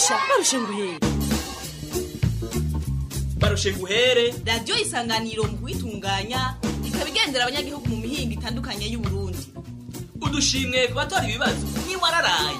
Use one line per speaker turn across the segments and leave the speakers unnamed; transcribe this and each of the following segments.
barusha barusha nguhere
barushe guhere
radiyo isanganiro mu kuyitunganya ikaba igendera abanyagihugu mu mihinga itandukanye y'uburundi.
Udushimwe ku batora ibibazo. Ntiwararaye.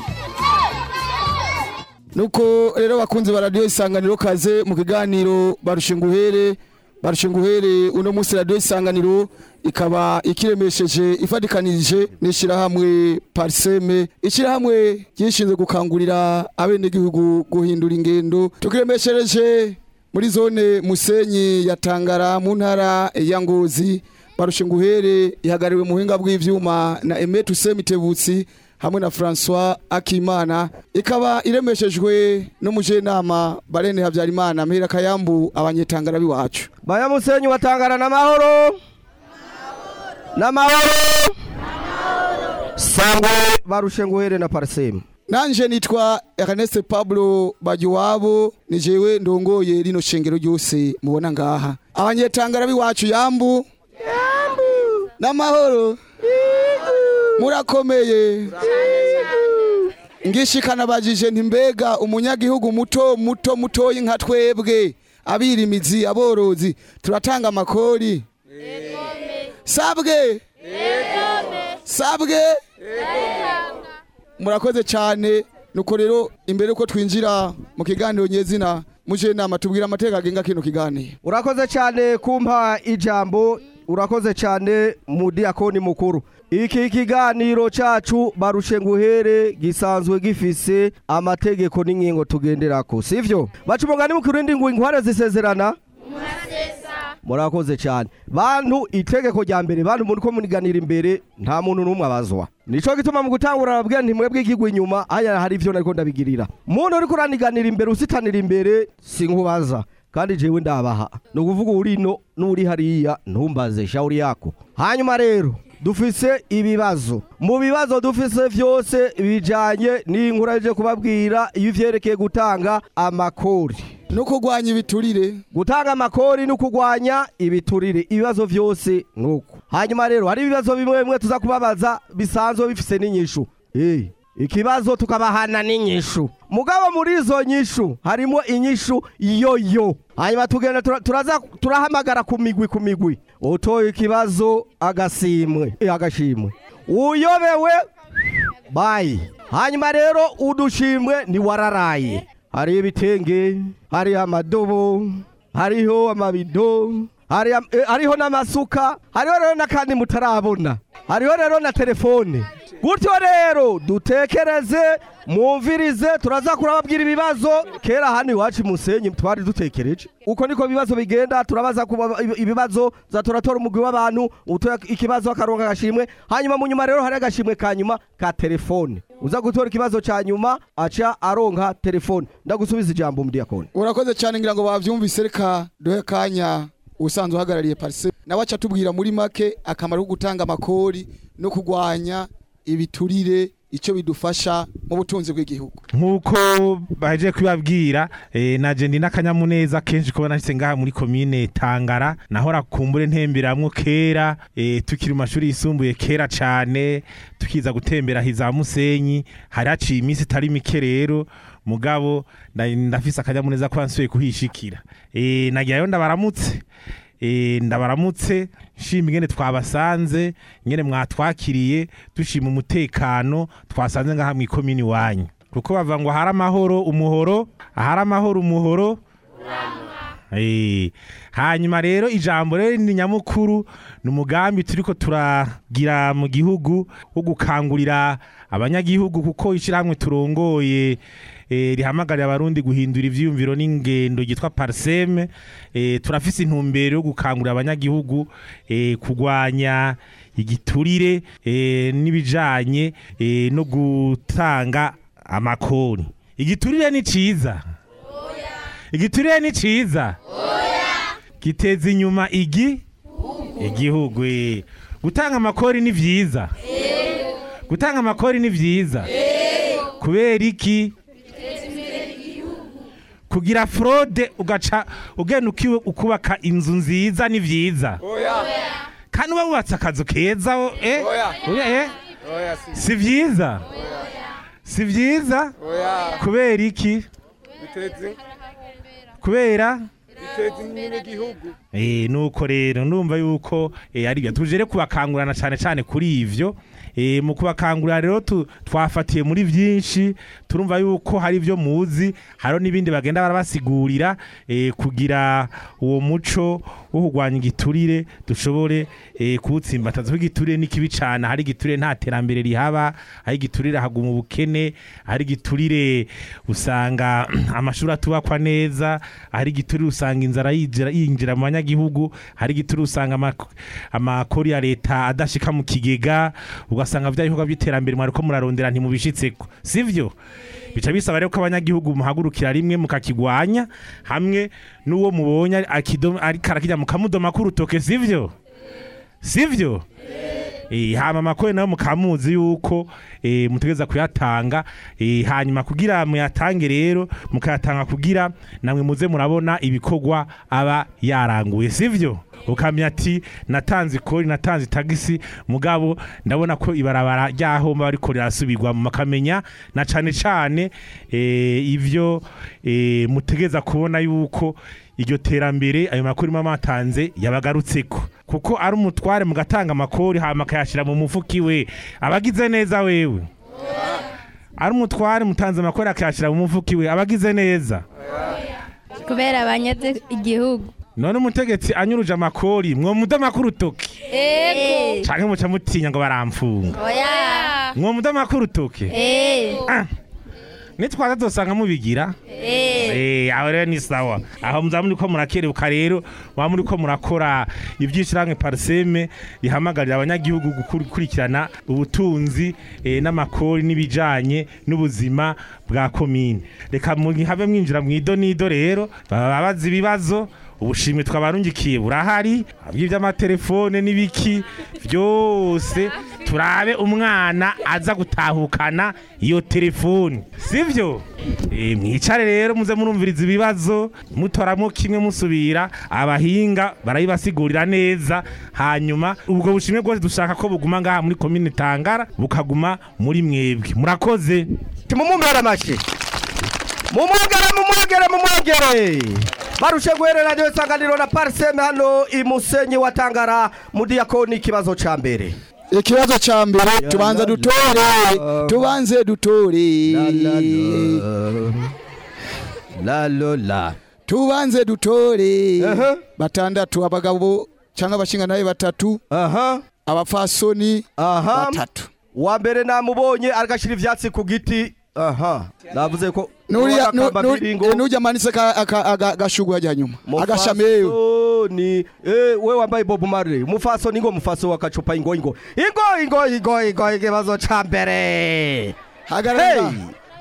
Nuko rero bakunze ba radiyo isanganiro kaze mu kiganiro barushe nguhere barushe nguhere uno munsi radiyo isanganiro ikaba ikiremesheje ifatikanije n'ishyirahamwe pariseme ishyirahamwe ryishinzwe gukangurira abenegihugu guhindura ingendo. Tukiremeshereje muri zone musenyi ya tangara mu ntara ya ngozi. Barushe nguhere ihagarariwe mu buhinga bw'ivyuma na Emetu Semitebutsi hamwe na François Akimana. Ikaba iremeshejwe n'umujenama Barene Havyarimana Mpera Kayambu abanyetangara biwacu
baya musenyi watangana n'amahoro n'amahoro sangwe barushe nguhere na pariseme
nanje nitwa Ernest Pablo Bagiwabo ni jewe ndongoye rino shengero ryose mubona ngaha. Abanyetangara biwacu yambu. N'amahoro murakomeye. Ngishikana bajije nti mbega umunyagihugu muto muto mutoyi nka twebwe. Abirimizi aborozi turatanga amakori. Sabwe sabwe murakoze cyane. Nuko rero imbere ko twinjira mu kiganiro nyezina muje nama tubwira amateka agenga kino kiganiro.
Urakoze cyane kumpa ijambo. Urakoze cyane mu diakoni mukuru. Iki kiganiro cacu barushe nguhere gisanzwe gifise amategeko n'ingingo tugenderako sivyo? Baca umugani mu kirundi ngo inkware zisezerana. Murakoze cyane. Bantu itegeko rya mbere bantu muri ko muniganira imbere nta muntu n'umwe abazwa. Nico gituma mu gutangura arabwira nti mwebwe igigwa inyuma haya hari ivyo nariko ndabigirira. Muntu uriko uraniganira imbere usitanira imbere sinkubaza. Kandi jewe ndabaha. Ni ukuvuga urino n'uri hariya ntumbaze shauri yako. Hanyuma rero dufise ibibazo. Mu bibazo dufise vyose bijanye n'inkuru aje kubabwira iyo ivyerekeye gutanga amakori.
No kurwanya ibiturire.
Gutanga amakori no kurwanya ibiturire. Ibibazo vyose nuko hanyuma rero hari ibibazo bimwe bimwe tuza kubabaza bisanzwe bifise n'inyishu. Hey. ikibazo tukabahana n'inyishu. Mugabo muri izo nyishu harimo inyishu yoyo. Hanyuma tugenda tura- turaza turahamagara ku migwi ku migwi. Utoye ikibazo agasimwe eh, agashimwe. Uyobewe bayi hanyuma rero udushimwe ntiwararaye. Hari ibitenge hari amadobo hariho amabido hari am- eh, hariho n'amasuka hariho rero n'akandi mutarabona. Hariho rero na telefone. Gutyo rero dutekereze mwumvirize turaza kurababwira ibibazo. Kera hano iwacu musenyi twari dutekereje. Uko niko ibibazo bigenda turabaza ibibazo za turatora umugwi w'abantu ikibazo akaronka agashimwe. Hanyuma mu nyuma rero hari agashimwe ka nyuma ka telefone. Uza gutora ikibazo ca nyuma aca aronka telefone. Ndagusubiza ijambo mudiyakoni
urakoze cyane ngira ngo bavyumvise reka duhe kanya usanzwe uhagarariye parise nawe aca atubwira muri make akamaro ko gutanga amakori no kugwanya ibiturire icyo bidufasha mu butunzi bw'igihugu.
Nk'uko baje kubabwira eh, naje ndi n'akanyamuneza kenshi kuba nashyize ngaha muri komine tangara. Nahora kumbure ntemberamwo kera eh, tukiri mu mashuri yisumbuye kera cane tukiza gutembera hiza musenyi. Hari haciye iminsi itari mike rero mugabo nda- ndafise akanyamuneza ko nsuye kuhishikira. Eh, nagirayo ndabaramutse. Eh, ndabaramutse nshima ingene twabasanze ingene mwatwakiriye dushima umutekano twasanze ngaha mu ikomini wanyu. Kuko bava ngo ahari amahoro umuhoro ahari amahoro umuhoro. Eh, hanyuma rero ijambo rero ni nyamukuru ni umugambi turiko turagira mu gihugu wo gukangurira abanyagihugu kuko ishyirahamwe turongoye. Rihamagarira abarundi guhindura ivyiyumviro n'ingendo ryitwa parseme eh, turafise intumbero yo gukangurira abanyagihugu eh, kurwanya igiturire eh, n'ibijanye eh, no gutanga amakori. Igiturire ni ciza. Igiturire ni ciza. Giteza inyuma igi igihugu. Eh. gutanga amakori ni vyiza. Gutanga amakori ni vyiza. Kubera iki? Kugira fraude ugaca ugenda ukiwe ukubaka inzu nziza ni vyiza kandi uba wubatse akazu keza eh? Oya, eh? si. Vyiza? Si vyiza? Kubera iki? Kubera? Eh nuko rero ndumva yuko ari byo tujere kubakangurana cyane cyane kuri ivyo. eh mu kubakangurira rero twafatiye muri byinshi turumva yuko hari ibyo muzi haro n'ibindi bagenda barabasigurira eh, kugira uwo muco wo kurwanya igiturire dushobore eh, kuwutsimbataza. Kuko igiturire n'ikibi cyane hari igiturire nta terambere rihaba hari igiturire haguma ubukene hari igiturire usanga amashuri atubakwa neza hari igiturire usanga inzara yinjira mu banyagihugu hari igiturire usanga amako- amakori ya leta adashika mu kigega ugasanga bya bikorwa by'iterambere mwariko murarondera ntimubishitseko. Sivyo? Bica bisaba rero ko abanyagihugu muhagurukira rimwe mukakigwanya hamwe n'uwo mubonye akido- ari arakijya mukamudoma k'urutoke sivyo? Sivyo? Eh, hama amakore na yo mukamuzi yuko eh, mutegeza kuyatanga. Eh, hanyuma kugira muyatange rero mukayatanga kugira namwe muze murabona ibikorwa aba yaranguye sivyo? Ukamenya ati natanze ikori natanze tagisi. Mugabo ndabona ko ibarabara ryaho mba bariko rirasubirwa makamenya na cane cane eh, ivyo eh, mutegeza kubona yuko iryo terambere ayo makuru mama atanze yabagarutseko. Kuko ari umutware mugatanga amakori hama akayashira mu mufuka iwe. Abagize neza wewe. Ari umutware mutanze amakori akayashira mu mufuka iwe. Abagize neza.
Kubera banyaze igihugu.
None umutegetsi anyuruje amakori mwo mudama k'urutoki
ego
canke muca mutinya ngo baramfunga.
Oya.
Mwo mudama k'urutoki
eh.
Ah, nitwaza dosanga mubigira?
Eh.
Eh, aho rero ni sawa. Aho muza muri ko murakerebuka rero wa muri ko murakora ibyishiramwe parseme rihamagarira abanyagihugu gukurikirana ubutunzi eh, n'amakori n'ibijanye n'ubuzima bwa komine. Reka habe mwinjira mu idonido rero baba bazi ibibazo ubushimwe twabarungikiye burahari. By'amatelefone n'ibiki byose turabe umwana aza gutahukana iyo telefone. Sivyo e, mwicare rero muze murumviriza ibibazo. Mutoramo kimwe musubira abahinga barabibasigurira neza. Hanyuma ubwo bushimwe bwose dushaka ko buguma ngaha muri komine tangara bukaguma muri mwebwe. Murakoze?
Timumumere amashi mumwogere mumwogere mumwogere barushe guherera radiyo isanganiro na pariseme hano imusenyi watangara wa tangara mu diyakoni ikibazo ca mbere
ikibazo ca mbere tubanza dutore tubanze dutore
lalola
tubanze dutore
batanda
batandatu abagabo cyangwa abashinganaye batatu.
Aha.
Abapfasoni
aha.
batatu.
Wa mbere namubonye agashyira ivyatsi ku giti aha. Navuze ko
nuriya nu-
Akamba
nu-
biringo.
eh, nujya amanitse ka- aka- aga- agashugwe hajya nyuma. Agashamewe
Mufasoni, eh, we wambaye bob marley. Mufasoni ngo mufaso wakacupa ingo ingo. Ingo ingo ingo ingo ikibazo ca mbere. Hey!
Hagarara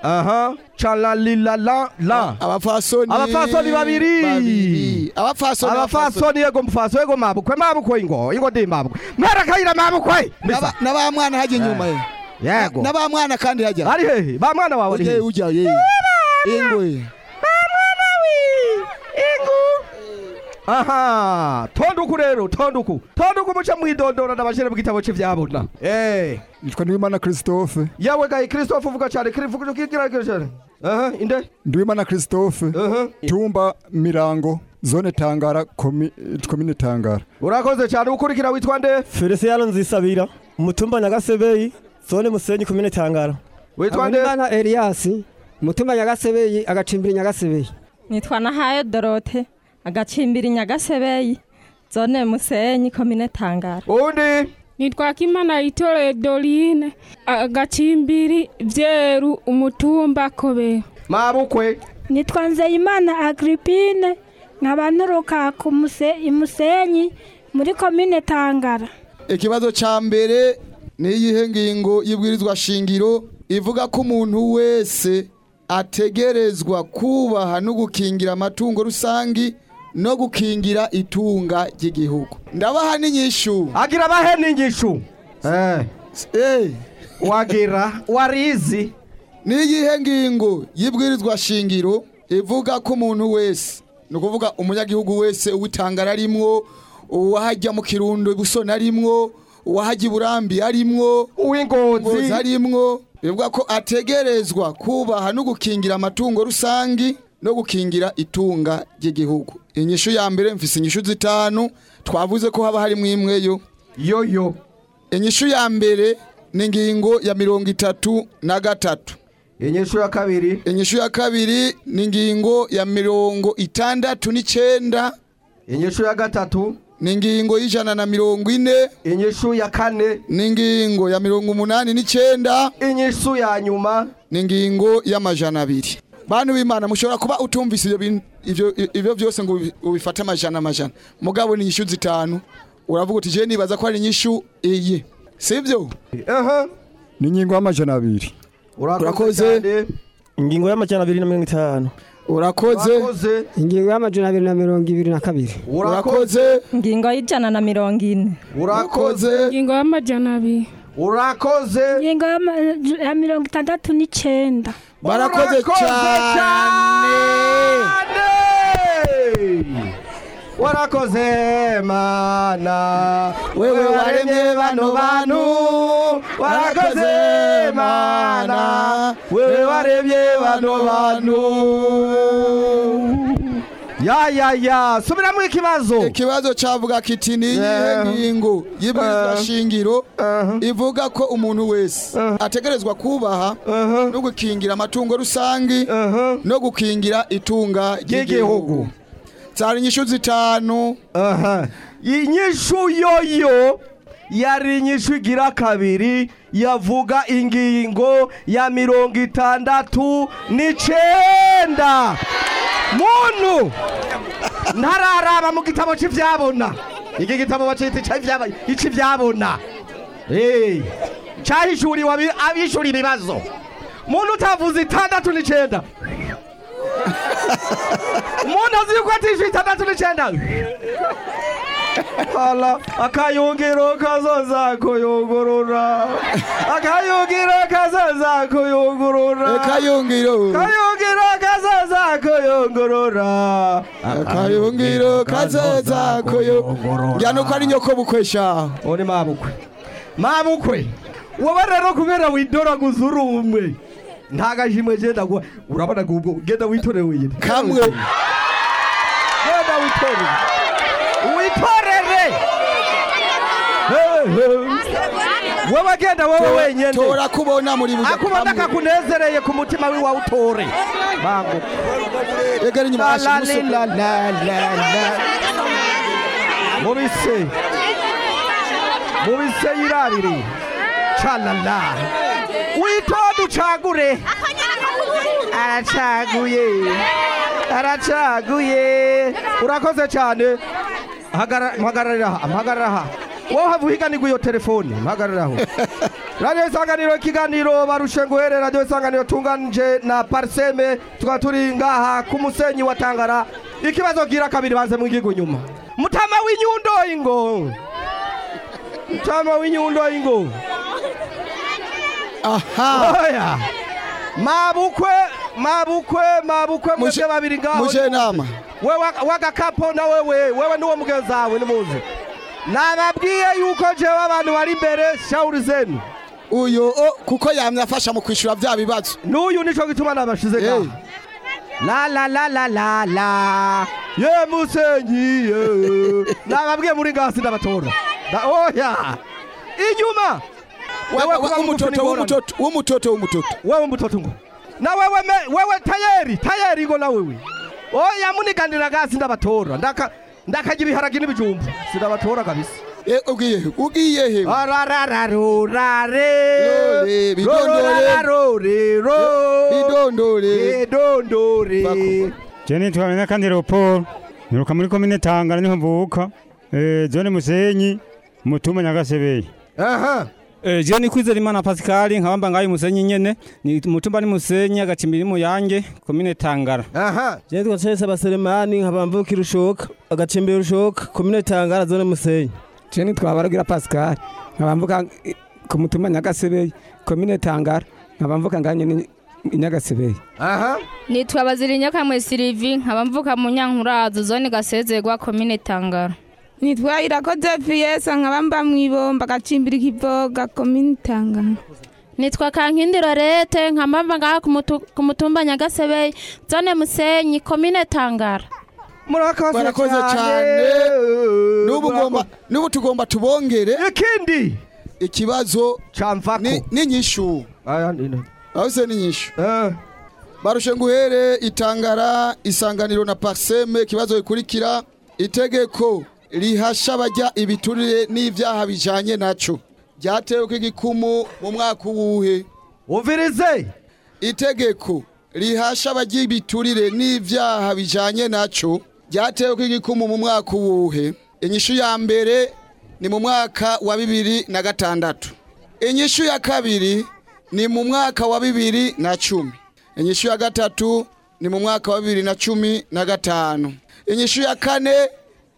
aha. Chalalilala la
abapfasoni
Abapfasoni babiri.
babiri. Abapfasoni
abafasoni yego mufaso yego mabukwe. Mabukwe ingo. Ingo ndi mabukwe. Mwarakayira mabukwe!
Naba- na ba mwana hajya inyuma ye
yego.
Na ba mwana kandi hajya
ari hehe ba mwana wawe ari hehe
ujya ye ingwe.
Aha. Tonduku rero tonduku. Tonduku muce mwidondora n'abashere mu gitabo cy'ivyabona eh.
Nitwa Nduwimana Christophe.
Yawe gayi Christophe uvuga cyane. Krivuga kigira cyane. Aha inde.
Nduwimana Christophe.
Aha.
Tumba mirango zone tangara komi- komine tangara.
Urakoze cyane. Ukurikira witwa nde?
Feliciano Nzisabira umutumba Nyagasebeyi zone Musenyi komine Tangara
witwa nde?
Abonimana Elias. Umutumba Nyagasebeyi agacimbira Nyagasebeyi.
Nitwa nahayo dorote agacimbira nyagasebeyi. Zone musenyi komine tangara.
Undi
nitwa kimana itoreye dorine agacimbiri byeru umutumba kobe
mabukwe.
Nitwa nzeyimana agripine nkaba nturuka ku muse imusenyi muri komine tangara.
Ikibazo ca mbere ni iyihe ngingo? Y'ibwirizwa shingiro ivuga ko umuntu wese ategerezwa kubaha no gukingira amatungo rusangi no gukingira itunga ry'igihugu. Ndabaha n'inyishu
agira abahe n'ingishu eh.
Eh.
Wagira warizi.
Ni iyihe ngingo? Y'ibwirizwa shingiro ivuga ko umuntu wese ni ukuvuga umunyagihugu wese uwitangara arimwo uwahajya mu kirundo ibusoni arimwo uwahajya iburambi arimwo
uw'ingozi.
ngozi arimwo. Bivuga ko ategerezwa kubaha no gukingira amatungo rusangi no gukingira itunga ry'igihugu. Inyishu ya mbere mfise inyishu zitanu twavuze ko haba harimo imweyo
yoyo.
Inyishu ya mbere ni ingingo ya mirongo itatu na gatatu.
Inyishu ya kabiri.
Inyishu ya kabiri ni ingingo ya mirongo itandatu n'icenda.
Inyishu ya gatatu.
Ni ingingo y'ijana na mirongo ine.
Inyishu ya kane.
Ni ingingo ya mirongo umunani n'icenda
inyishu ya nyuma.
Ni ingingo y'amajana abiri. Bantu b'imana mushobora kuba utumvise ivyo byose ngo ubi- ubifate amajana amajana mugabo ni inyishu zitanu. Uravuga uti je nibaza ko ari inyishu iyi sibyo
ni ingingo y'amajana abiri.
Urakoze
ingingo y'amajana abiri na mirongo itanu.
Urakoze.
Ingingo y'amajana abiri na mirongo ibiri na kabiri.
Urakoze.
Ingingo y'ijana na mirongo ine.
Urakoze.
Ingingo y'amajana abiri.
Urakoze.
Ingingo ya mirongo itandatu n'icyenda.
Barakoze cyane.
Warakoze mana
wewe waremye bano bantu
warakoze mana wewe waremye bano bantu ya ya ya. Subiramo ikibazo.
Ikibazo cavuga kiti ni iyihe ngingo y'ibwirizwa shingiro ivuga ko umuntu wese ategerezwa kubaha no gukingira amatungo rusangi no gukingira itunga ry'igihugu. Zari inyishu zitanu
inyishu yoyo yari inyishu igira kabiri yavuga ingingo ya mirongo itandatu n'icenda muntu! Ntararaba mu gitabo cy'ibyabona iki gitabo bacita icy'ibyabona cyahishuriwe abi- abishura ibibazo. Muntu utavuze itandatu n'icenda. Umuntu azi yuko atishyuye itandatu n'icenda Hala, akayungiro kazoza kuyungurura. Akayungiro kazoza kuyungurura.
Akayungiro
kayungiro kazoza kuyungurura.
Akayungiro kazoza kuyungurura. Njyana uko ari nyoko bukwesha?
Uri mabukwe. Mabukwe. Wowe rero kubera widoraguza uri umwe. Nta gashimwe genda guha urabona ngo ubwo genda witorere wenyine
kamwe
genda witorere witorere Hey, hey. wowe genda wowe wenyine
tora kubona muri buja
akubona kakunezereye ku mutima wiwawe utore bango
egera inyuma
La,
hasi
la,
muso-
la, la, la, la. mubise. Mubise yirabiri calala witonde ucagure aracaguye aracaguye urakoze cyane. Mpagararira aha mpagarara aha wowe hava uhiganirwa iyo telefone mpagarara aho radiyo isanganiro ikiganiro barushe nguhere radiyo isanganiro tunganije na pariseme tukaba turi ngaha ku musenyi wa tangara. Ikibazo gira kabiri banze mwigiga inyuma. Mutama w'inyundo ingo. Mutama w'inyundo ingo.
Aha.
Oya. Mabukwe mabukwe mabukwe mwebwe babiri ngaho
muje nama.
Wewe wagakapo na wewe wewe niwo mugenzi wawe nimuze nababwiye yuko jewe abantu bari imbere shawuri zenu.
Uyu kuko yamye afasha mu kwishura bya bibazo.
N'uyu nico gituma nabashize ngaha. La la la la la la. Ye musenyi ye. Nababwiye muri ngasi ndabatora Da- oya. Inyuma.
Umutoto w'umutoto
wewe umutoto ngo. Na wewe me, wewe tayari tayari ngo na wewe. Oya muniganira gasi ndabatora ndaka ndakagira ibiharagi n'ibijumbu sindabatora kabisa.
Ugiye he. Ugiye he bidondore bidondore
bidondore
niruka muri komine Tangara niho mvuka. Eh zone Musenyi mutuma Nyagasebeye.
Aha
Eh, je ni kwizera imana Pascal nkabamba ngayo musenyi nyene. Ni mutumba ni musenyi agacimbiri mu yange komine Tangara.
Aha.
Je twacese abaseremani nkabamvuka irushoka agacimbiri rushoka komine Tangara zone Musenyi.
Je ni twabaragira Pascal nkabamvuka ku mutumba Nyagasebeye. Komine Tangara nkabamvuka nganye ni Nyagasebeye.
Aha.
Nitwa bazirinya kamwe Sylvie nkaba mvuka mu nyankurazo zone gasezerwa komine Tangara.
Nitwa irakoze fiyesa nkaba mba mwibomba gacimbira ikivoga komini tangana
nitwa kankindi lorete nkambamba ngaha ku mutu- ku mutumba nyagasebeye zone musenyi komine tangara.
Murakoze
barakoze cyane. n'ubu ugomba n'ubu tugomba tubongere.
Ikindi!
Ikibazo n'inyishu aho se n'inyishu barushe nguhere itangara isanganiro na parseme ikibazo gikurikira itegeko. Rihasha abajya ibiturire n'ibyaha bijanye naco. Ryatewe ko igikumu mu mwaka uwuhe?
Umvirize
itegeko rihasha abajya ibiturire n'ibyaha bijanye naco. Ryatewe ko igikumu mu mwaka uwuhe? Inyishu ya mbere ni mu mwaka wa bibiri na gatandatu. Inyishu ya kabiri ni mu mwaka wa bibiri na cumi. Inyishu ya gatatu ni mu mwaka wa bibiri na cumi na gatanu. Inyishu ya kane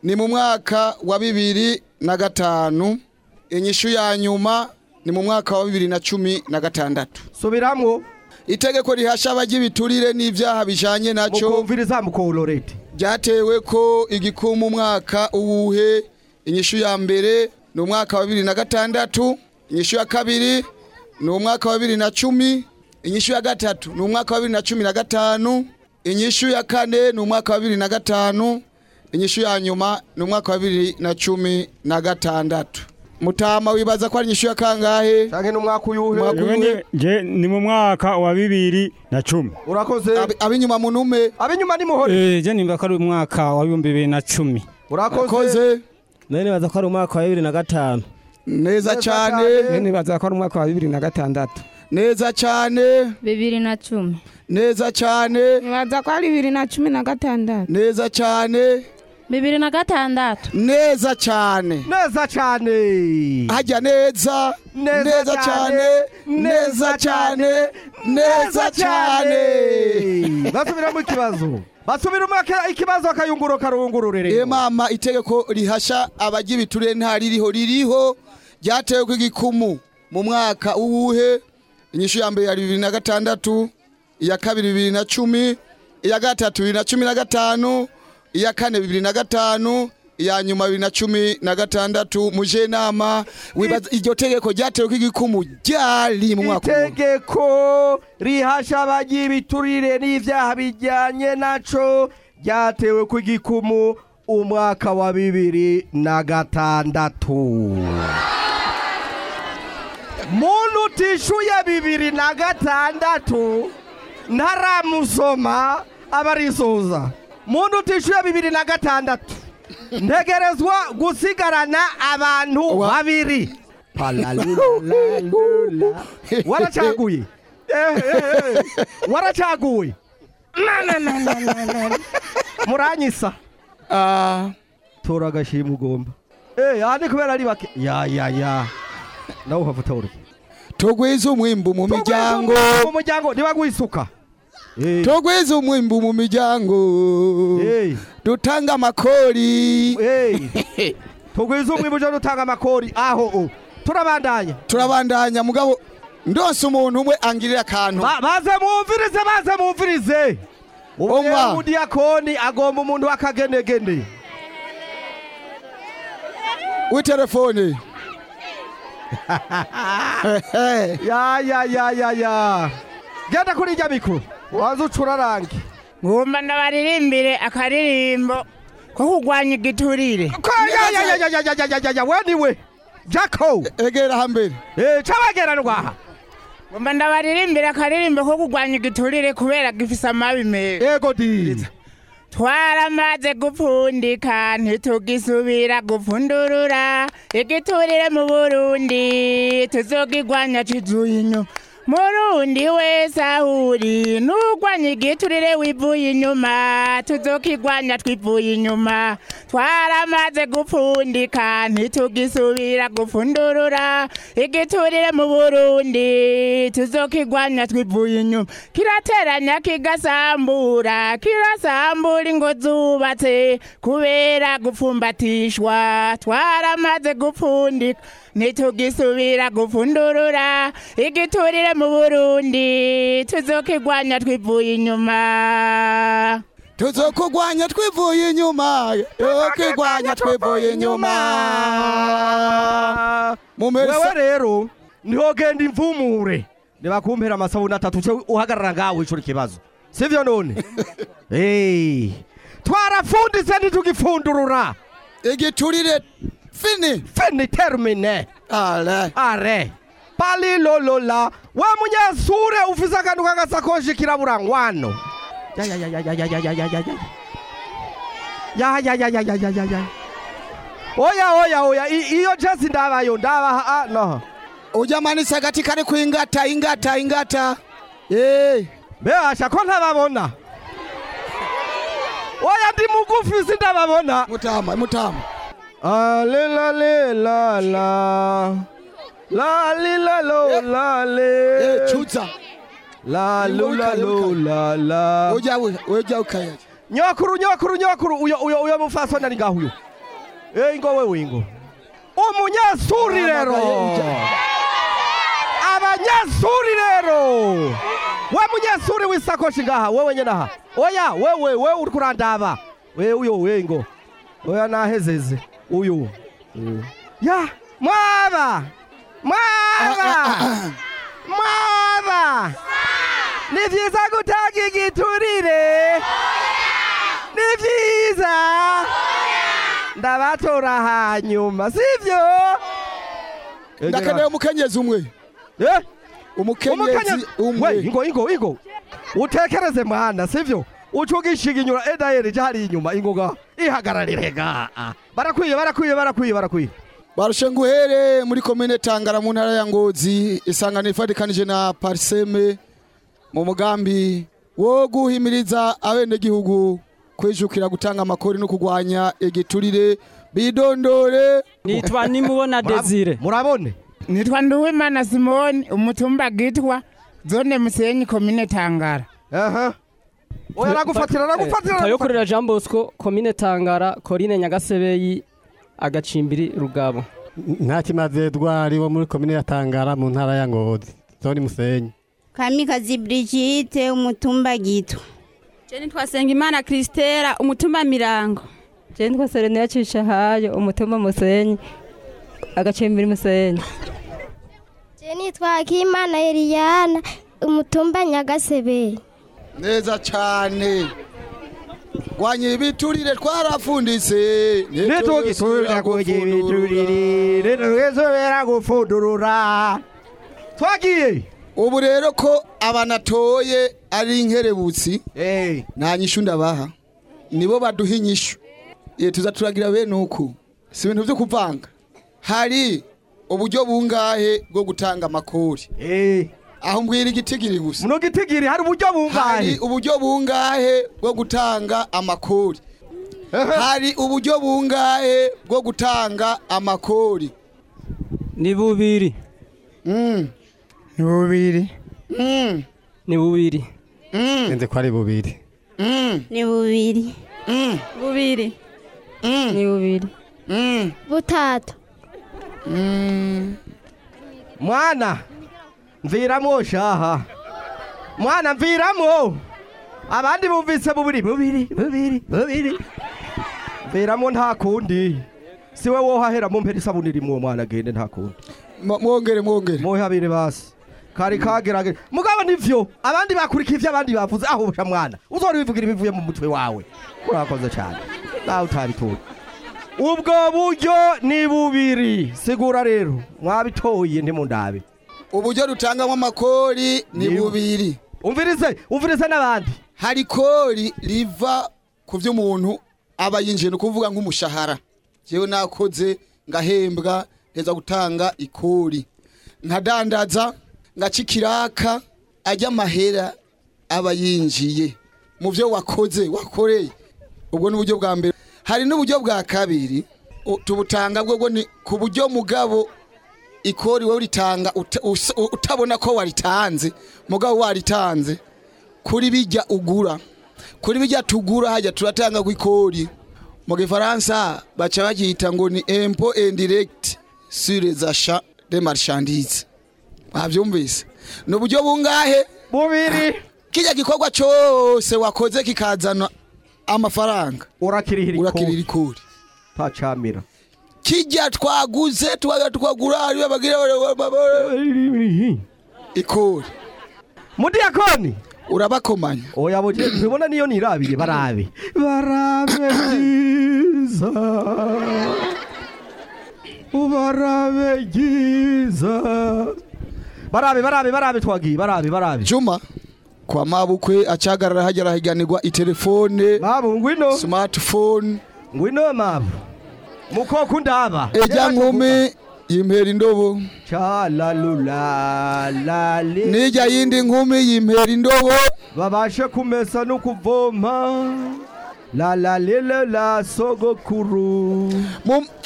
ni mu mwaka wa bibiri na gatanu inyishu ya nyuma ni mu mwaka wa bibiri na cumi na gatandatu.
Subiramwo
itegeko rihasha abajya ibiturire n'ibyaha bijanye naco
mukumviriza mukolorete
ryatewe ko igikumu umwaka uwuhe inyishu ya mbere ni umwaka wa bibiri na gatandatu inyishu ya kabiri ni umwaka wa bibiri na cumi inyishu ya gatatu ni umwaka wa bibiri na cumi na gatanu inyishu ya kane ni umwaka wa bibiri na gatanu inyishu ya nyuma ni umwaka wa bibiri na cumi na gatandatu. Mutama wibaza ko ari inyishu ya kangahe?
Canke n'umwaka uyuhe?
Je ni mu mwaka wa bibiri na cumi.
Urakoze.
Abinyuma munume
abinyuma ni muhore.
Eh, je nimba ko ari umwaka wa bibiri na cumi.
Urakoze.
Nari nibaza ko ari umwaka wa bibiri na gatanu.
Neza cyane
nari nibaza ko ari umwaka wa bibiri na gatandatu.
Neza cyane
bibiri na cumi.
Neza cyane
nibaza ko ari bibiri na cumi na gatandatu.
Neza cyane
bibiri na gatandatu.
Neza cyane.
Neza cyane.
Hajya neza. Neza cyane. neza cyane. neza cyane.
basubiramo ikibazo. Basubiramo ikibazo akayunguro karungurure
Ye mama itegeko rihasha abajya ibiturire nta ririho ririho. Ryatewe ko igikumu mu mwaka uwuhe? Inyishu ya mbere yari bibiri na gatandatu iya kabiri bibiri na cumi iya gatatu bibiri na cumi na gatanu iya kane bibiri na gatanu iya nyuma bibiri na cumi na gatandatu muje nama wibaza iryo tegeko ryatewe ko igikumu ryari mu mwaka uwuhe
itegeko rihasha abajya ibiturire n'ibyaha bijyanye naco ryatewe ku gikumu umwaka wa bibiri na gatandatu. Muntu utishuye bibiri na gatandatu ntaramusoma aba arisoza muntu utishuye bibiri na gatandatu. Ntegerezwa gusigarana abantu babiri. Palalalalala. waracaguye Eh, eh, eh. waracaguye muranyisa. Tora agashima ugomba Eh, aha ni kubera ari bake. Ya ya ya. Nawe uhavuta urya
tugwiza umwimbu mu miryango.
mu muryango ntibagwisuka
tugwiza umwimbu mu miryango. Dutanga amakori
tugwiza umwimbu jo dutanga amakori aho o turabandanya
turabandanya mugabo. Ndose umuntu umwe angirira akantu
Ba- baze mumvirize baze mumvirize. Umudiyakoni agomba umuntu w'akagenegene
w'itelefone
ya ya ya ya ya. Genda kuri ijya mikoro waza ucurarange
mwumva nabaririmbire akaririmbo ko kurwanya igiturire.
Weniwe jako e,
egera hambere.
E, Cabagera rwaha
ngomba ndabaririmbire akaririmbo ko kurwanya igiturire kubera gifise amabi meza.
Yego diza
twaramaze gupfundika ntitugisubira gupfundurura igiturire mu burundi. Tuzogigwanya cizuye inyuma murundi wese ahuri nugwanya igiturire wivuye inyuma tuzokigwanya twivuye inyuma. Twaramaze gupfundika ntitugisubira gupfundurura. Igiturire mu burundi tuzokigwanya twivuye inyuma. Kirateranya kigasambura kirasambura ingo zubatse kubera gupfumbatishwa. Twaramaze gupfundika ntitugisubira gupfundurura igiturire mu burundi. Tuzokigwanya twivuye inyuma.
Tuzokugwanya twivuye inyuma. Tuzokigwanya twivuye inyuma.
Wewe rero ntihogenda imvumure. Nibakumpera amasabuni atatu uce uhagarara ngaho wicura ikibazo. Sivyo none? Hey. twarafunditse ntitugifundurura
igiturire fini
fini termine
ale
are palilolola we munyesure ufise akantu k'agasakoshi kirabura Ya, ya, ya, ya, ya, ya, ya, ya, ya, ya, ya. ya ya ya ya ya ya ya ya oya oya oya iyo jesi ndabayo ndabaha ah, no
ujamanise agati kari kwingata ingata ingata ee
beasha ko ntababona oya ndi mugufi sindababona
mutama mutama
Ah, le la la la. La la lo la le.
Eh.
La lu la lu la la.
Oja oja ukaya.
Nyokuru nyokuru nyokuru uyo uyo uyo mufaso nani gahuyo. Eh ingo wewe ingo. Umunyasuri rero. Abanyasuri rero. We munyasuri wisakoshi ngaha wewe nyenaha. Oya wewe wewe uri kurandaba. Wewe uyo wengo. Oya nahezeze uyu ya mwava mwaba. Mwaba. Ni vyiza kutaki giturire ni vyiza ndabatora hanyuma sivyo?
Ndakeneye umukenyezi umwe.
Eh?
Umukenyezi
umwe. Ingo ingo ingo utekereze mwana sivyo uca ugishiginyura edayeri jari inyuma ingoga. Ihagararire ga barakwiye barakwiye barakwiye barakwiye
barushe nguhere muri komine tangara mu ntara ya ngozi. Isangano ifatikanije na pariseme mu mugambi wo guhimiriza abenegihugu kwijukira gutanga amakori no kurwanya igiturire. Bidondore.
Nitwa nimubona desire.
murabone.
Nitwa nduwimana simoni umutumba gitwa zone musenyi komine tangara.
Aha oya nagufatira nagufatira.
tayokorera jean bosco komine tangara korine nyagasebeyi agacimbiri rugabo.
Ntakimaze edwari wo muri komine ya tangara mu ntara ya ngozi. Zone musenyi.
Kamikazi brigite umutumba gitwa
jeni twasenga imana christela umutumba mirango.
Jeni twaserene yacisha hayo umutumba musenyi agacimbiri musenyi.
Jeni twakimana eliyana umutumba nyagasebeyi.
Neza cyane. Gwanya ibiturire twarafundise
nitugiturira kugira ibiturire ntituzobera gufundurura. Twagiye.
Ubu rero ko abanatoye ari inkerebutsi nta nyishu ndabaha. Nibo baduha inyishu. Tuza turagira bene uku si ibintu byo kuvanga. Hari uburyo bungahe bwo gutanga amakori? Aho mbwira igitigiri gusa.
Muno gitigiri hari uburyo bungahe
hari uburyo bungahe bwo gutanga amakori. Hari uburyo bungahe bwo gutanga amakori.
Ni bubiri.
Ni bubiri.
Ni bubiri.
Nzi ko ari bubiri.
Ni bubiri.
Bubiri.
Ni bubiri.
Butatu.
Mwana. Mviramo shaha mwana mviramo abandi bumvise bubiri. Bubiri bubiri bubiri. Mviramo nta kundi. Siwe wohaheramo mpera isabuni rimwe uwo mwana agende nta kundi.
Mwongere mwongere.
Muhabire basi. Kari kageragere mugabo nivyo abandi bakurika ivyo abandi bavuze. Aho busha mwana. Uzora bivugira ibivuye mu mutwe wawe. Urakoze cyane nawe utabitoye ubwo buryo ni bubiri. Sigura rero. Mwabitoye ntimundabe
uburyo dutangamo amakori ni bubiri.
Umvirize umvirize n'abandi.
Hari kori riva ku byo umuntu aba yinjiye ni ukuvuga nk'umushahara. Yewe nakoze ngahembwa neza gutanga ikori. Nkadandaza ngaca ikiraka ajya amahera aba yinjiye. Mu byo wakoze wakoreye ubwo ni uburyo bwa mbere. Hari n'uburyo bwa kabiri tubutanga bwo ni ku buryo mugabo ikori wowe uritanga utabona ko waritanze mugabo waritanze kuri bijya ugura kuri bijya tugura hajya turatanga ku ikori mu gifaransa baca bacyita ngo ni impôt indirect sur les achats de marchandises. Mwabyumvise ni uburyo bungahe?
Bubiri.
Kijya gikorwa cyose wakoze kikazana amafaranga.
Urakirihira
ikori.
Ntacamira.
Kijya twaguze tukaga tukagura hariya bagira ikore
mudiyakoni
urabakomanya.
Oya ntibona niyo nirabiye barabe. Barabe byiza. Barabe byiza. Barabe barabe barabe twagiye barabe barabe.
Juma kwa mabukwe acagarara hajya arahiganirwa itelefone
mabu ngwino.
smartphone.
Ngwino mabu. Mukoko ndaba
ejya nkumi yimpera indobo nijya yindi nkumi yimpera indobo
babashe kumesa no kuvoma la la lele la sogokuru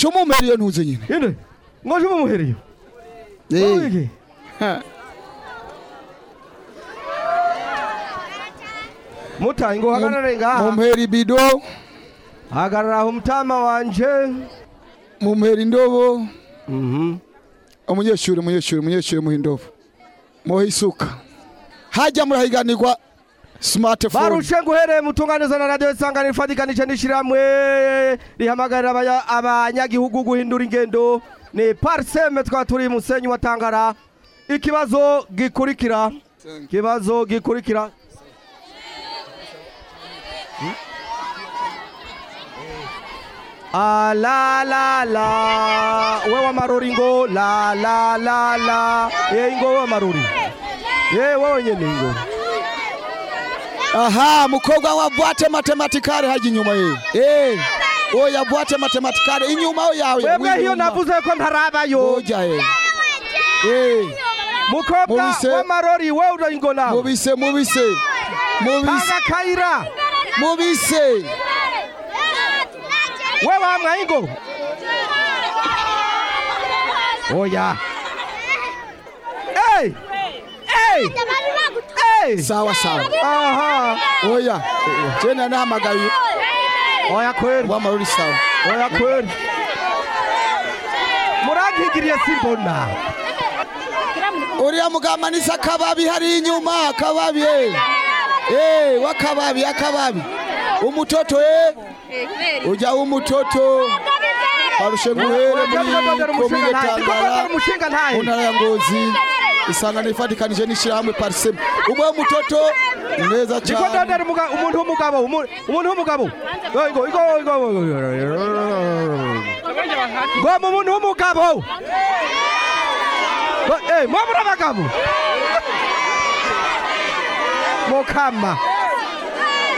cumumpera iyo ntuze nyine
inde ngo cumumpera iyo
Eh.
mutayi ngo hagarare ngaha
mumpera ibido
hagarara aho mutama wanje
mumpera indobo umunyeshuri umunyeshuri umunyeshuri muha indobo mohisuka. Isuka hajya murahiganirwa smartphone.
Barushe nguhereye mutunganiza na radiyo isanganiro ifatikanije n'ishyirahamwe rihamagarira abanyagihugu guhindura ingendo ni parseme twaba turi musenyi wa tangara. Ikibazo gikurikira. Ikibazo gikurikira Ah, la la la. Wewe marori ngo. La la la la. Ye ngo wa marori ye wewe nyene ngo.
Aha mukobwa wa bwate matematikare haji nyuma ye. Eh oya bwate matematikare inyuma yawe
wewe hiyo navuze ko ntarabayo
oja ye. Eh
mukobwa wa marori wewe uri ngo nawe
mubise mubise. Mubise.
Kayira
mubise
we wamwa ingo oya. Hey! Hey! Hey!
Sawa sawa.
Aha.
Oya. Jena nahamagaye
oya kweli
wa marori sawa.
Oya kweli murankigiriye simbona.
Uriya mugamanisa akababi hari inyuma akababi eh. Eh wakababi akababi umutoto eh ujya umutoto barushe nguhere muri komine tangara mu ntara ya ngozi. Isangano ifatikanije n'ishyirahamwe pariseme umwe w'umutoto neza cyane
umuntu w'umugabo umu- umuntu w'umugabo. Igo, igo, igo, igo. ngo mu muntu w'umugabo. Ngo, muri mwabura abagabo mukama.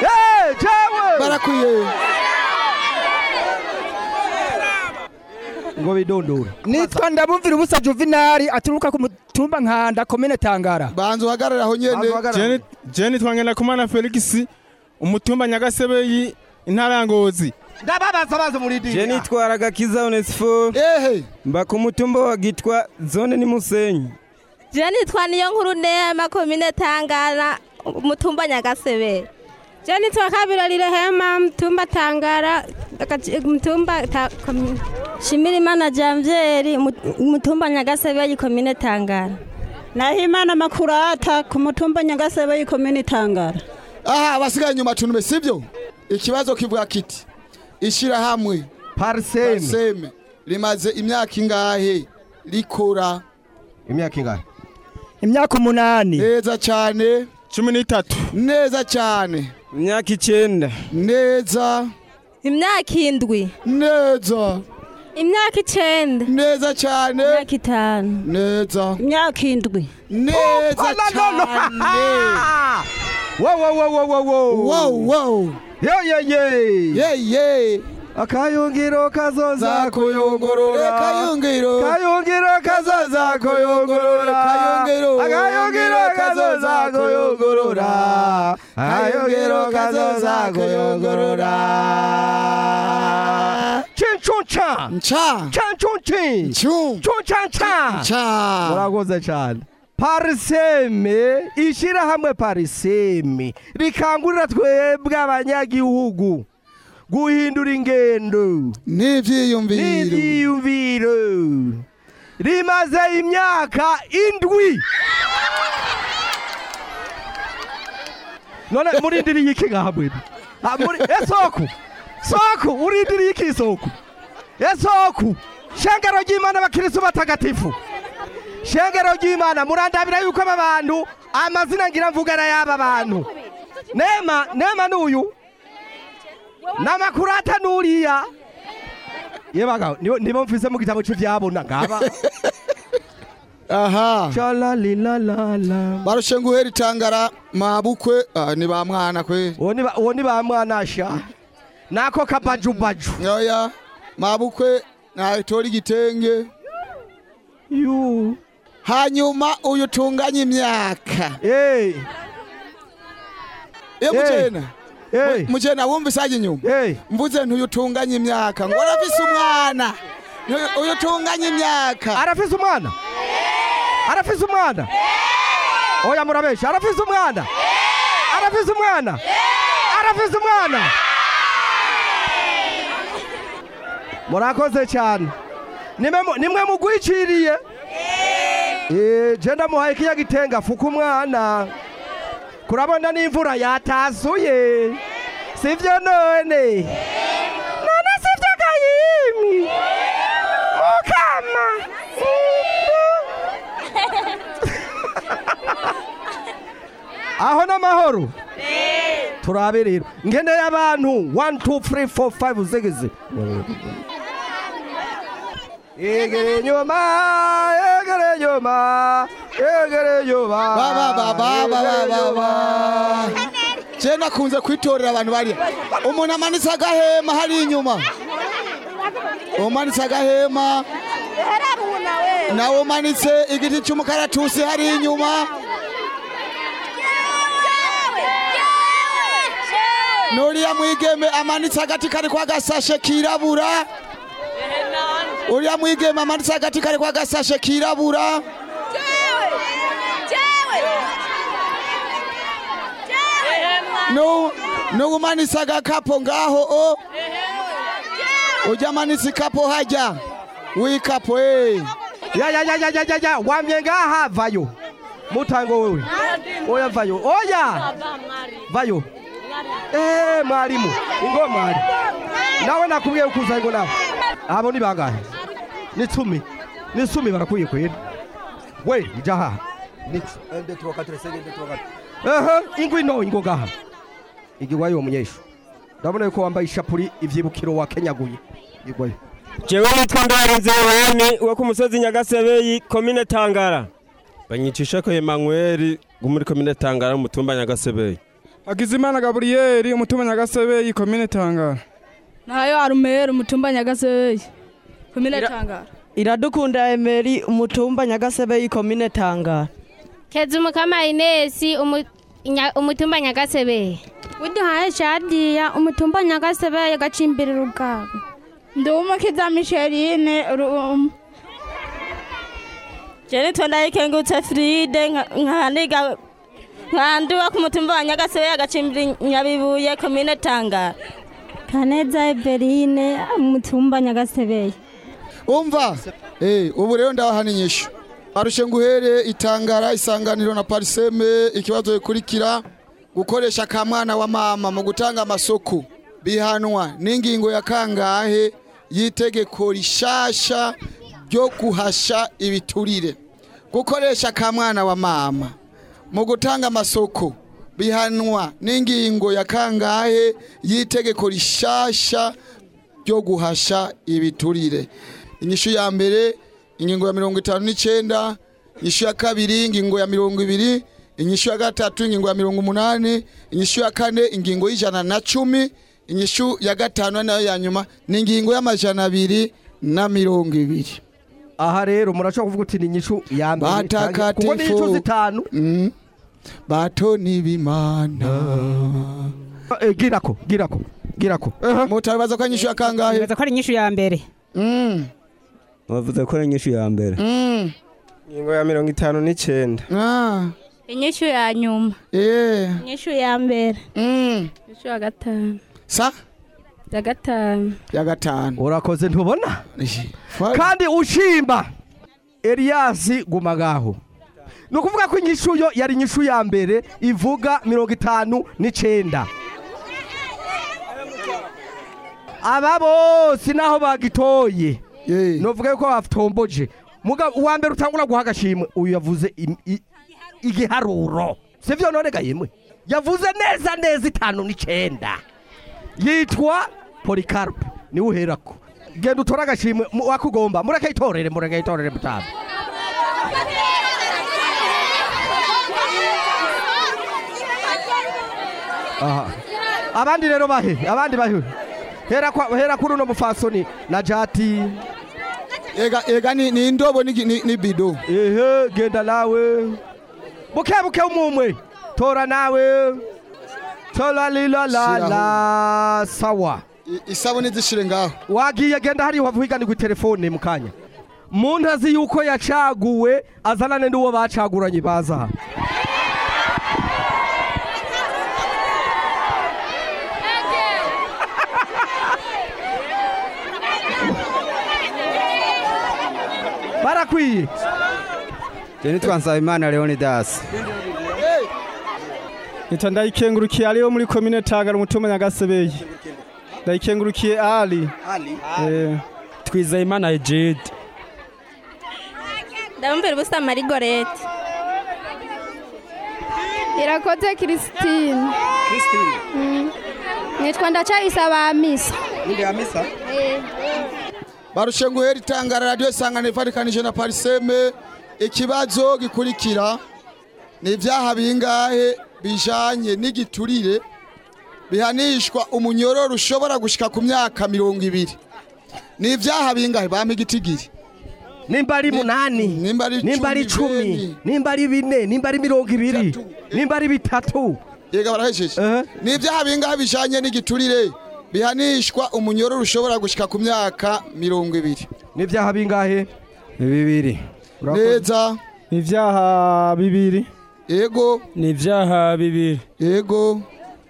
Eh, jewe.
Barakwiye
ngo bidondora
nitwa ndabumvira ubusa juvenali aturuka ku mutumba nkanda komine tangara.
Banza uhagarare aho nyene.
Jeni- jeni twangenda kumana felix umutumba nyagasebeyi intara ya ngozi.
Ndababaza baza muri
Je nitwara Agakiza Onesifo
ehe.
Mba ku mutumba wa Gitwa zone ni Musenyi.
Je nitwa niyo nkuru nema komine Tangara mutumba Nyagasebe.
Je nitwa Kabirori Rehema mutumba Tangara mutumba
Shimirimana Janvieri mu- mutumba Nyagasebe yikomine Tangara.
Nahimana Makurata ku mutumba Nyagasebe yikomine Tangara.
aha abasigaye inyuma tunume sibyo? Ikibazo kivuga kiti ishyirahamwe pariseme rimaze imyaka ingahe rikora?
Imyaka ingahe?
Imyaka umunani.
Neza cyane.
Cumi n'itatu.
Neza cyane.
Imyaka icenda
neza.
Imyaka indwi.
neza.
Imyaka icenda.
neza cyane.
Imyaka itanu.
neza.
Imyaka indwi.
neza cyane.
Wow, akayungiro kazoza kuyungurura.
Kayungiro.
Kayungiro kazoza kuyungurura.
Kayungiro.
akayungiro kazoza kuyungurura. Akayungiro kazoza kuyungurura. Cinchuncha
nca
canchunchi
ncu
chuncancha
nca
murakoze cyane pariseme. Ishyirahamwe pariseme. Rikangurira twebwe abanyagihugu. Guhindura ingendo.
N'ibyiyumviro
rimaze imyaka indwi. None murindiriye iki ngaha mwene Ah, muri- esoko soko urindiriye iki soko esoko shengero ry'imana abakirisu batagatifu. Shengero ry'imana murandabira yuko aba bantu amazina ngira mvugana y'aba bantu. Nema nema n'uyu. N'amakurata n'uriya yebaga nibo nibo mfise mu gitabo cy'ivyabona ngaba.
Aha.
Barushe
nguhera itangara mabukwe ah, ni ba mwana kwe.
Uwo ni ba- mwana sha. Nako kabajubaju
oya mabukwe natora igitenge
yu.
Hanyuma uyu tunganya imyaka
hey.
ye mujena
Hey.
mujena wumvise ajya nyuma.
Hey.
mvuze ntuyu tunganya imyaka. Ngo arafise umwana. Ntuyu- uyu tunganya imyaka.
Arafise umwana? Arafise umwana? Oya murabesha arafise umwana? Arafise umwana? Arafise umwana? Murakoze cyane. Nimwe mu- nimwe mugwiciriye. Eh, je ndamuhaye kiya gitenga fuka umwana kurabona n'imvura yatasuye sivyo none? None sivyo gayimi mukama. Aho n'amahoro. Turabe rero ngendeye abantu. 1 2 3 4 5 6 Egere nyuma, egere nyuma, egere nyuma.
Ba, ba, ba, ba, ba, ba, ba, ba. je nakunze kwitorera abantu bari. umuntu amanitse agahema hari inyuma umanitse agahema nawe umanitse igiti cy'umukaratusi hari inyuma nuriya mwigeme amanitse agati kari kwa gasashe kirabura uriya mwigeme amanitse agati kari kwa gasashe kirabura. N'uwumanitse agakapo ngaho o. Ujya amanitse ikapo hajya wikapo e.
Ya ya ya ya ya ya ya wamye ngaha vayo mutango wewe. Oya vayo oya! Vayo eee mwarimu ingo mwari nawe nakubwiye ukuza ingo nawe. Abo ni bangahe ni cumi ni cumi barakwiye kwera we tuwakatire aha ingwi no ingo ngaha igirwayo uwo munyeshu. Ndabona yuko wambaye ishapuri ivyibukiro wakenyaguye igwayo
jewe nitwa ndarinze yohani wo ku musozi nyagasebeyi komine tangara. Banyicisha ko emanuweli wo muri komine tangara mu mutumba nyagasebeyi.
Hakizimana Gabriel umutumba Nyagasebeyi komine Tangara.
na yo arumera umutumba nyagasebeyi. Komine tangara
iradukunda emeri umutumba nyagasebeyi komine tangara
keza umukama inesi umutumba nyagasebe.
Widuhaye shadiya umutumba nyagasebe yagacimbira urugabo
ndi umukiza misherine
jeni twendayikengutse fride nkaniga nkanduwa ku mutumba wa nyagasebe agacimbira nyabibuye komine tangara
kaneza eberine umutumba nyagasebe.
Umva? Ubu rero ndabahana inyishu. Arushe nguhere itangara isanganiro na pariseme ikibazo gikurikira gukoresha akamwana wa mama mu gutanga amasoko bihanwa n'ingingo ya kangahe y'itegeko rishasha ryo guhasha ibiturire? Gukoresha akamwana wa mama mu gutanga amasoko bihanwa n'ingingo ya kangahe y'itegeko rishasha ryo guhasha ibiturire? Inyishu ya mbere ingingo ya mirongo itanu n'icyenda inyishu ya kabiri ingingo ya mirongo ibiri inyishu ya gatatu ingingo ya mirongo umunani inyishu ya kane ingingo y'ijana na cumi inyishu ya gatanu na yo ya nyuma ni ingingo y'amajana abiri na mirongo ibiri.
Aha rero murashobora kuvuga uti ni inyishu ya mbere. Kuko ni inyishu zitanu.
Mm. bato n'ibimana
Eh, girako girako girako.
Mutabibaza ko ari inyishu ya kangahe?
Nibaza ko ari inyishu ya mbere.
Bavuze ko ari inyishu ya mbere. Ingingo ya mirongo itanu n'icyenda
inyishu ya nyuma. Inyishu ya mbere. Inyishu ya gatanu.
Sa?
Ya gatanu.
Ya gatanu.
Urakoze ntubona? Kandi ushimba. Eliyasi guma ngaho ni ukuvuga ko inyishu yo yari inyishu ya mbere ivuga mirongo itanu n'icyenda aba bose naho bagitoye. Nuvuga ko batomboje uwa mbere utangura guha agashimwe uyu yavuze igiharuro. Sivyo none ga yemwe yavuze neza neza itanu n'icenda. Yitwa polikarpe ni we uherako. Genda utore agashimwe wakugomba. Murakayitorere murakayitorere mutama aha. Abandi rero bahe abandi bahe. Hera kuri uno mufasoni. Na jati
ega ega ni, ni indobo ni, ni, ni bido.
Ehe genda nawe. Buke buke umumwe. Tora nawe. Tora lila la la sawa.
Isabuni zishire ngaho
wagiye genda hari wavuganirwa telefone mukanya. Muntu azi yuko yacaguwe azanane n'uwo bacaguranye baza
Je nitwa Nsabimana Leonidas.
Nitwa ndayikengurukiye ariyo muri komine Tangara umutumwa Nyagasebeyi. Ndayikengurukiye Ali. Eh,
Twizeyimana Ejide.
ndabumvira ubusa marigorete
irakoze christine Mm. nitwa ndacayisaba misa
Ndi Hamisa.
barushenguhera itangara radiyo isangano ivatikanije na pariseme. Ikibazo gikurikira ni ibyaha bingahe bijanye n'igiturire bihanishwa umunyororo ushobora gushika ku myaka mirongo ibiri? Ni ibyaha bingahe? Bampa igitigiri
nimba ari munani
nimba ari
nimba ari icumi nimba ari bine nimba ari mirongo ibiri nimba ari bitatu.
Yega barahejeje. Ni ibyaha bingahe bijanye n'igiturire? Bihanishwa umunyororo ushobora gushika ku myaka mirongo ibiri.
Ni ibyaha bingahe
bibiri.
Neza.
Ni ibyaha bibiri?
Yego.
Ni ibyaha bibiri.
Yego.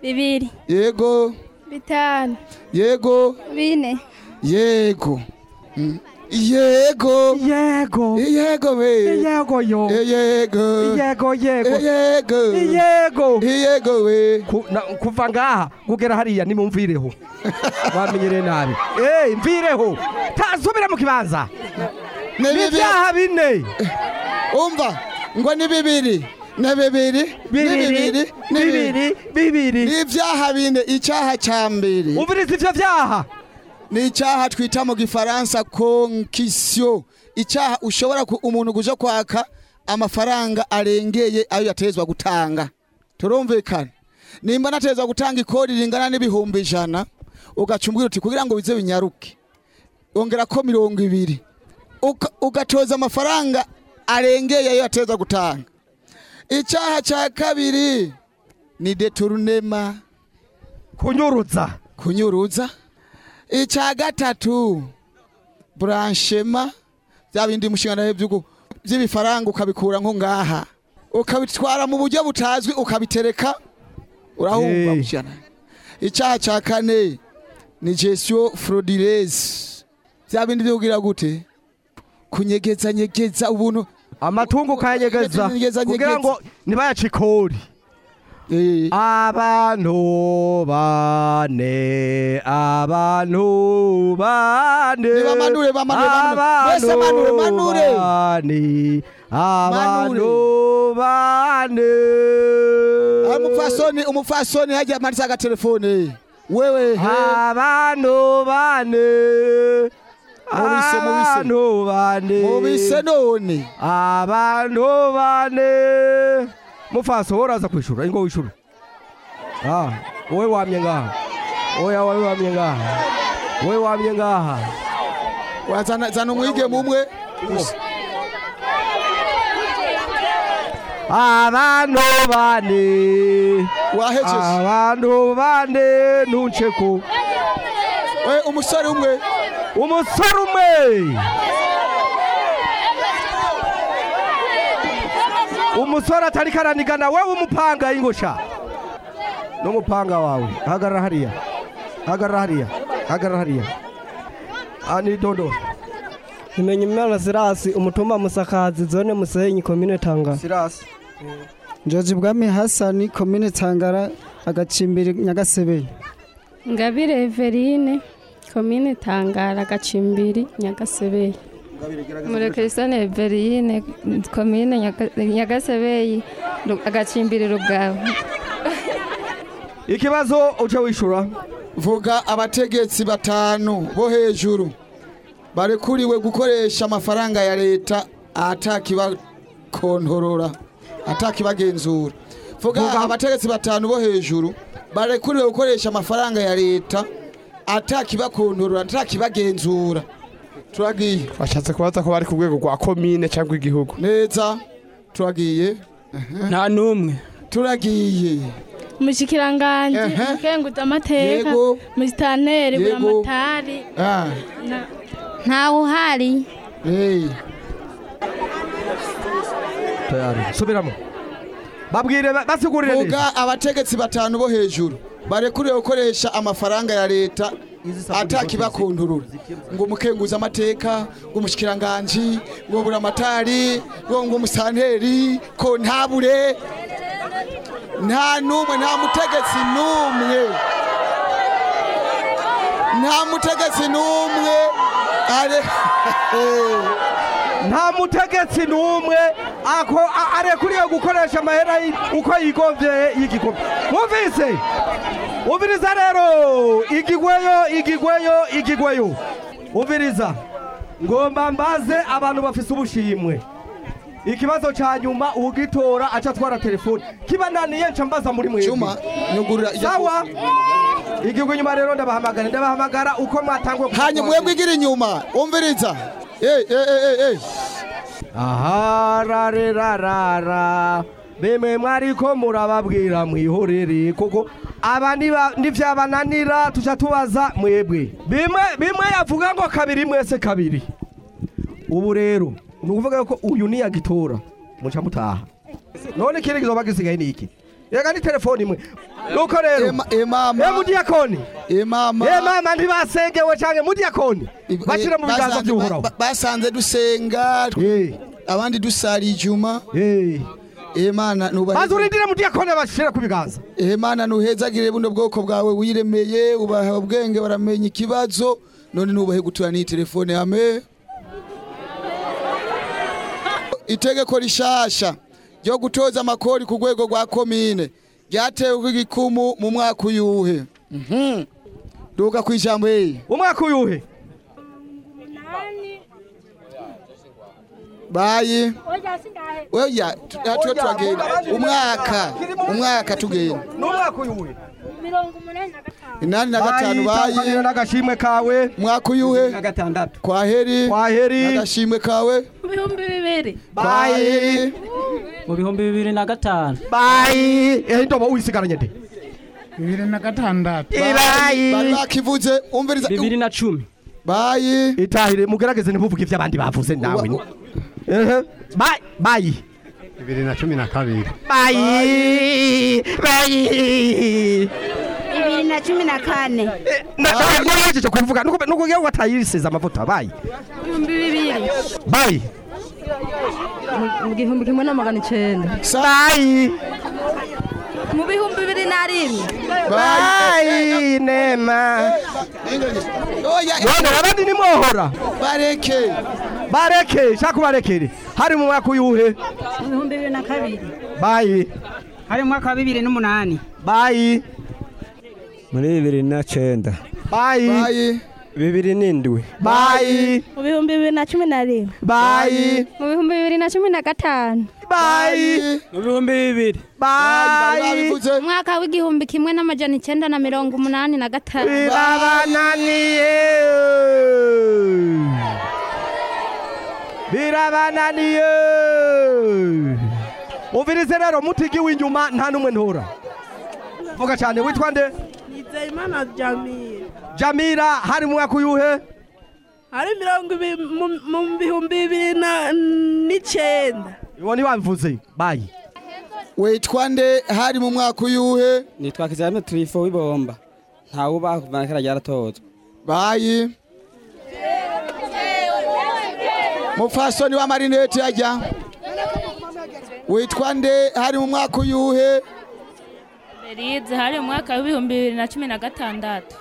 Bibiri.
Yego.
Bitanu.
Yego.
Bine.
Yego. Mm. Yego.
Yego.
Yego we
yego yo.
Yego.
Yego yego.
Yego.
Yego.
Yego we.
Ku- na- kuva ngaha kugera hariya nimumvireho bamenyereye nabi. Eh mvireho tasubire mu kibanza.
Ni
ni
bibi-
ibyaha bine.
Umva ngo ni bibiri. Ni bibiri.
Bibiri, bibiri, bibiri.
ni ibyaha bine. Icyaha cya mbere
umviriza ivyo vyaha.
Ni icyaha twita mu gifaransa konkisiyo icyaha ushobora umuntu kuja kwaka amafaranga arengeye ayo yatezwa gutanga. Turumvikana nimba natezwa gutanga ikodi ringana n'ibihumbi ijana ugaca umbwira uti kugira ngo bize binyaruke. Ongera ko mirongo ibiri. Ugatoza amafaranga arengeye ayo yatezwa gutanga. Icyaha cya kabiri ni deturunema
kunyuruza.
Kunyuruza? Icya gatatu. Buranshema bya bindi mushinga by'ibifaranga ukabikura nko ngaha. Ukabitwara mu buryo butazwi ukabitereka urahumva
Hey.
mushyana icyaha cya kane ni gestion frauduleuse bya bindi byo kugira gute? Kunyegeza nyegeza ubuntu
amatungo ukayanyegeza.
Nyegeza,
kugira ngo ntibayace ikori abantu bane abantu bane
Nibamanure, bamanure. Mwese manure, manure.
abantu bane
umupfasoni umupfasoni hajya amanitse agatelefone wewe
abantu bane
Mubise, mubise.
abantu bane
mubise none
abantu bane mufaso wowe uraza kwishura ingo wishura ah wowe wamye ngaha oya wowe wamye ngaha wowe wamye ngaha
wazana zana umwigeme umwe
abantu bane
wahejeje
abantu bane ntunceko
we umusore umwe.
Umusore umwe umusore atari karanigana wewe umupanga ingosha n'umupanga wawe. Hagarara hariya. Hagarara hariya. Hagarara hariya. Ah, ni dondo.
Nimenya imana Sirasi umutumba musakazi zone Musenyi komine Tangara.
Sirasi.
George Bwami Hassan komine Tangara agacimbiri Nyagasebeye.
ngabire everine komine tangara gacimbiri nyagasebeye.
Murekesane eberine komine Nyaga- nyagasebeyi Ru- agacimbiri rugabo
ikibazo uca wishura?
Vuga abategetsi batanu bo hejuru. Barekuriwe gukoresha amafaranga ya leta atakibakontorora atakibagenzura. Vuga abategetsi batanu bo hejuru barekuriwe gukoresha amafaranga ya leta atakibakontorora atakibagenzura. Turagiye.
Bashatse kubaza ko bari ku rwego rwa komine cyangwa igihugu.
Neza. Turagiye.
Nta n'umwe.
Turagiye.
Umushikiranganji umukenguza amateka.
Yego.
buramatari
Ah.
ntawe uhari
subiramo. Babwire ba- basigurire neza
vuga abategetsi batanu bo hejuru. Barekuriwe gukoresha amafaranga ya leta atakibakontorora ngo umukenguza amateka ngo umushikiranganji ngo buramatari ngo ngo umusanteri ko ntabure nta n'umwe nta mutegetsi n'umwe. Nta mutegetsi n'umwe.
Nta mutegetsi n'umwe. Arekuriye gukoresha amahera uko yigovyeye y'igikombe mwumvise? Umviriza rero! Igigweyo igigweyo igigweyo umviriza ngomba mbaze abantu bafise ubushimwe. Ikibazo ca nyuma ugitora aca atwara telefone. Kibananiye nca mbaza muri mwebwe. Sawa? igigwe nyuma rero ndabahamagara ndabahamagara uko mwatangwe
hanyuma mwebwe igira inyuma umviriza Eh, eh,
ahararerarara bemwe mwariko murababwira mwihorere kuko aba nivyabananira tuca tubaza mwebwe. Bimwe yavuga ngo kabiri mwese kabiri. Ubu rero ni ukuvuga ko uyu niyagitora muca mutaha. None ikindi kizoba gisigaye ni iki? Reka ni telefoni imwe. Nuko rero
emama.
Mudiyakoni
emama.
Emama ntibasengewe canke mudiyakoni bashira mu biganza
ba- basanze dusenga. Abandi dusara ijuma. Imana nubahe
maze urindire mudiyakoni bashira ku biganza.
Imana nuhezagire buno bwoko bwawe wiremeye ubaha ubwenge baramenya ikibazo none nubahe gutura ni telefone ame itegeko rishasha ryo gutoza amakori ku rwego rwa komine ryatewe igikumu mu mwaka uyuhe? Mhm. duka ku ijambo heyi
umwaka uyuhe?
Bayi oya tu- tuwe turagenda umwaka umwaka tugenda.
N'umwaka uyuhe
inani na gatanu
Bayi, n'agashimwe kawe.
Mwaka uyuhe
na gatandatu.
Kwa heri
kwa heri
n'agashimwe kawe?
Bihumbi bibiri.
Bayi
mu bihumbi bibiri na gatanu.
Bayi ehe ndoba uyisigaranye nde
bibiri na gatandatu.
Bayi, bakivuze umviriza
bibiri na cumi
bayi
itahire mugerageze ntimuvuge ivyo abandi bavuze nawe bayi
bibiri na cumi na kabiri
bayi bayi
bibiri na cumi na kane
nahejeje kuvuga nukugira ngo amavuta bayi
ibihumbi bibiri
bayi
mu gihumbi kimwe na magana icenda
bayi
mu bihumbi bibiri na rimwe
bayi nema
oya
none abandi nimwohora
bareke
bareke shaka ubarekere hari mu mwaka uyuhe
mu bihumbi bibiri na kabiri.
Bayi
hari mu mwaka wa bibiri n'umunani.
Bayi
muri bibiri na cenda
bayi
bayi
bibiri n'indwi.
Bayi
mu bihumbi bibiri na cumi na rimwe.
Bayi
mu bihumbi bibiri na cumi na gatanu.
Bayi
mu bihumbi bibiri.
Bayi
umwaka w'igihumbi kimwe n'amajana icyenda na mirongo umunani na gatanu.
Birabananiye. Birabananiye. Umvirize rero mutigi w'inyuma nta n'umwe ntora. Vuga cyane witwa nde?
Nizeyimana jamira
jamira hari mu mwaka uyuhe
hari mirongo ibiri mu- bihumbi bibiri n'icenda.
Iwo ntibabivuze bayi
witwa nde? Hari mu mwaka uyuhe?
Nitwa kizame turifo w'ibomba. Ntawubaha kuva na kera ryaratozwa
bayi mupfasoni wa marinete ajya. Witwa nde? Hari mu mwaka uyuhe?
Berize hari mu mwaka w'ibihumbi bibiri na cumi na gatandatu.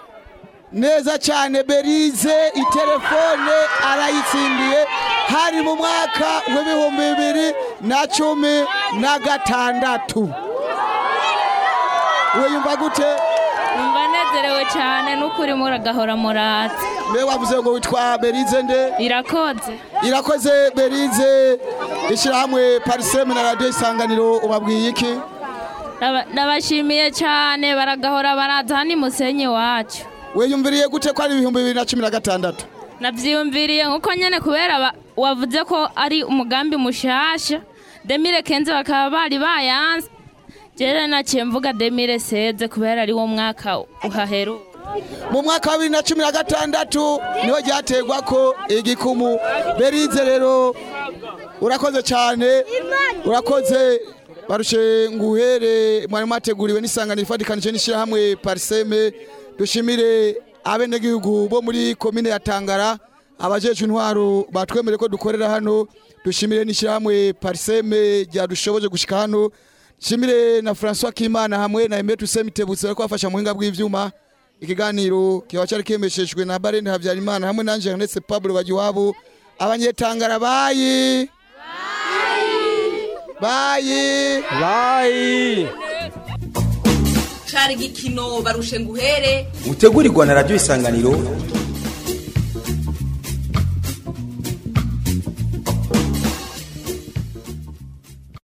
Neza cyane berize itelefone arayitsindiye. Hari mu mwaka w'ibihumbi bibiri na cumi na gatandatu. Wiyumva gute?
Numva nezerewe cyane n'ukuri muragahora muratse.
Mbe wavuze ngo witwa berize nde?
Irakoze.
Irakoze berize. Ishyirahamwe pariseme na radiyo isanganiro ubabwiye iki?
Ndabashimiye cyane baragahora baraza hano imusenyi wacu.
Wiyumviriye gute ko ari ibihumbi bibiri na cumi na gatandatu?
Nabyiyumviriye nk'uko nyine kubera wavuze ko ari umugambi mushasha. Demire kenze bakaba bari bayanze jere naciye mvuga demire seze kubera ari wo mwaka uhaheruka
mu mwaka wa bibiri na cumi na gatandatu ni ho ryaterwa ko igikumu. Berize rero urakoze cyane. Urakoze. Barushe nguhere mwari mwateguriwe n'isangano ifatikanije n'ishyirahamwe pariseme. Dushimire abenegihugu bo muri komine ya tangara abajeje intwaro batwemereye ko dukorera hano. Dushimire n'ishyirahamwe pariseme ryadushoboje gushyika hano. Dushimire na francois kimana hamwe na emetu semitebutse bari kubafasha mu buhinga bw'ibyuma ikiganiro kiba cyari kemeshejwe na barene habyarimana hamwe nanjye ernest pablo bagiwabo. Abanyetangara bayi! Bayi
bayi
cari igikino barushe nguhere
gutegurirwa na radiyo isanganiro.